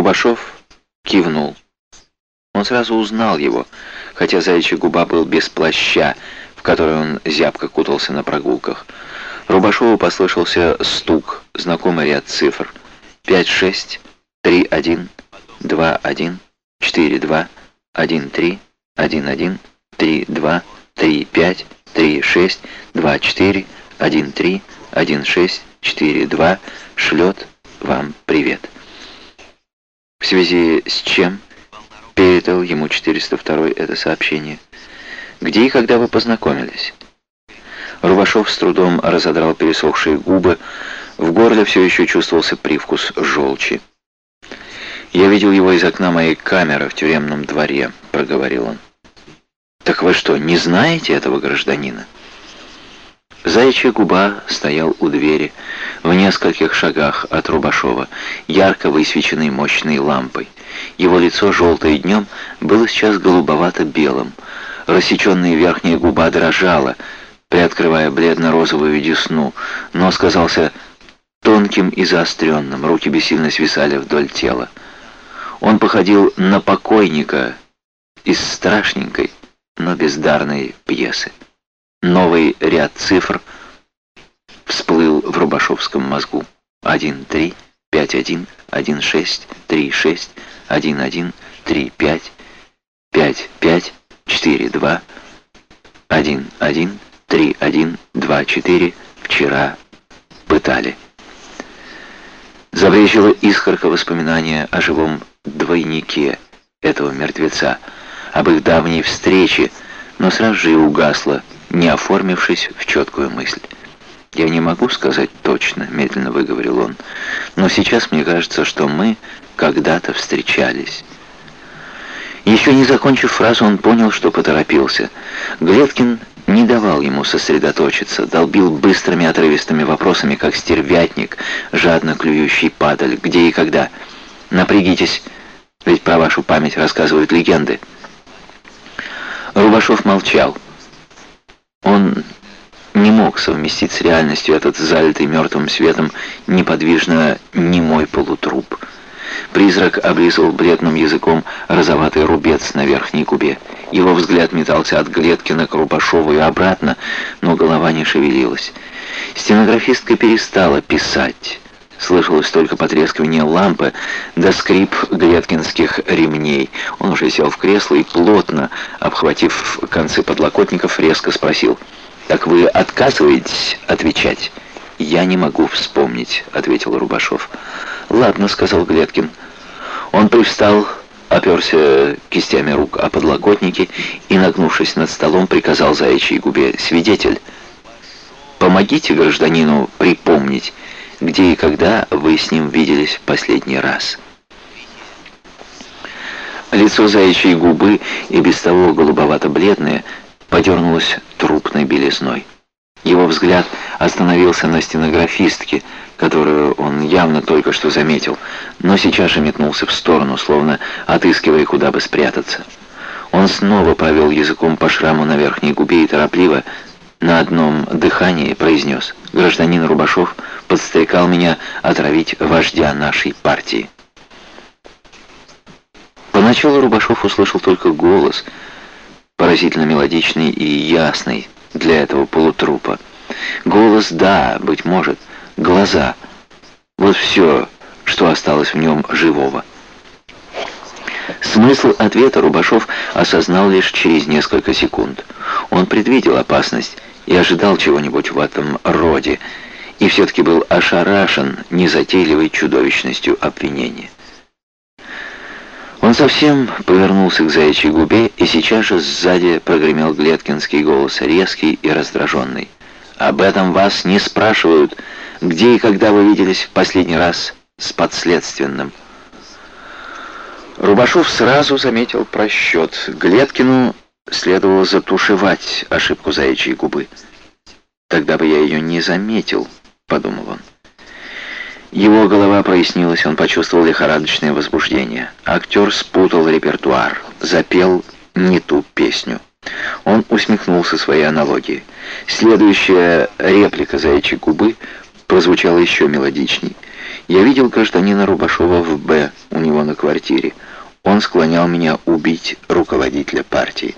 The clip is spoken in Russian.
Рубашов кивнул. Он сразу узнал его, хотя заячья губа был без плаща, в который он зябко кутался на прогулках. Рубашову послышался стук, знакомый ряд цифр. 5-6, 3-1, 2-1, 4-2, 1-3, 1-1, 3-2, 3-5, 3-6, 2-4, 1-3, 1-6, 4-2, шлет вам привет. Связи с чем передал ему 402 это сообщение? Где и когда вы познакомились? Рубашов с трудом разодрал пересохшие губы, в горле все еще чувствовался привкус желчи. «Я видел его из окна моей камеры в тюремном дворе», — проговорил он. «Так вы что, не знаете этого гражданина?» Заячья губа стоял у двери, в нескольких шагах от Рубашова, ярко высвеченной мощной лампой. Его лицо, желтое днем, было сейчас голубовато-белым. Рассеченная верхняя губа дрожала, приоткрывая бледно-розовую десну. Нос казался тонким и заостренным, руки бессильно свисали вдоль тела. Он походил на покойника из страшненькой, но бездарной пьесы. Новый ряд цифр всплыл в Рубашовском мозгу. 1, 3, 5, 1, 1, 6, 3, 6, 1, 1, 3, 5, 5, 5, 4, 2, 1, 1, 3, 1, 2, 4. Вчера пытали. Забрежила искорка воспоминания о живом двойнике этого мертвеца, об их давней встрече, но сразу же и угасла, не оформившись в четкую мысль. «Я не могу сказать точно», — медленно выговорил он, «но сейчас мне кажется, что мы когда-то встречались». Еще не закончив фразу, он понял, что поторопился. Глеткин не давал ему сосредоточиться, долбил быстрыми отрывистыми вопросами, как стервятник, жадно клюющий падаль. «Где и когда? Напрягитесь, ведь про вашу память рассказывают легенды». Рубашов молчал. Он не мог совместить с реальностью этот залитый мертвым светом неподвижно немой полутруп. Призрак облизывал бледным языком розоватый рубец на верхней губе. Его взгляд метался от Глеткина к Рубашову и обратно, но голова не шевелилась. Стенографистка перестала писать. Слышалось только потрескивание лампы да скрип глеткинских ремней. Он уже сел в кресло и, плотно обхватив концы подлокотников, резко спросил, «Так вы отказываетесь отвечать?» «Я не могу вспомнить», — ответил Рубашов. «Ладно», — сказал Глеткин. Он привстал, оперся кистями рук о подлокотники и, нагнувшись над столом, приказал заячьей губе «Свидетель, помогите гражданину припомнить, где и когда вы с ним виделись в последний раз». Лицо заячьей губы, и без того голубовато-бледное, подернулось трупной белизной. Его взгляд остановился на стенографистке, которую он явно только что заметил, но сейчас же метнулся в сторону, словно отыскивая, куда бы спрятаться. Он снова провел языком по шраму на верхней губе и торопливо, на одном дыхании произнес «Гражданин Рубашов подстрекал меня отравить вождя нашей партии». Поначалу Рубашов услышал только голос, поразительно мелодичный и ясный для этого полутрупа. Голос, да, быть может, глаза. Вот все, что осталось в нем живого. Смысл ответа Рубашов осознал лишь через несколько секунд. Он предвидел опасность и ожидал чего-нибудь в этом роде, и все-таки был ошарашен незатейливой чудовищностью обвинения. Он совсем повернулся к заячьей губе, и сейчас же сзади прогремел Глеткинский голос, резкий и раздраженный. «Об этом вас не спрашивают, где и когда вы виделись в последний раз с подследственным». Рубашов сразу заметил просчет. Глеткину следовало затушевать ошибку заячьей губы. «Тогда бы я ее не заметил», — подумал он. Его голова прояснилась, он почувствовал лихорадочное возбуждение. Актер спутал репертуар, запел не ту песню. Он усмехнулся своей аналогии. Следующая реплика заячьей губы прозвучала еще мелодичней. «Я видел гражданина Рубашова в «Б» у него на квартире. Он склонял меня убить руководителя партии.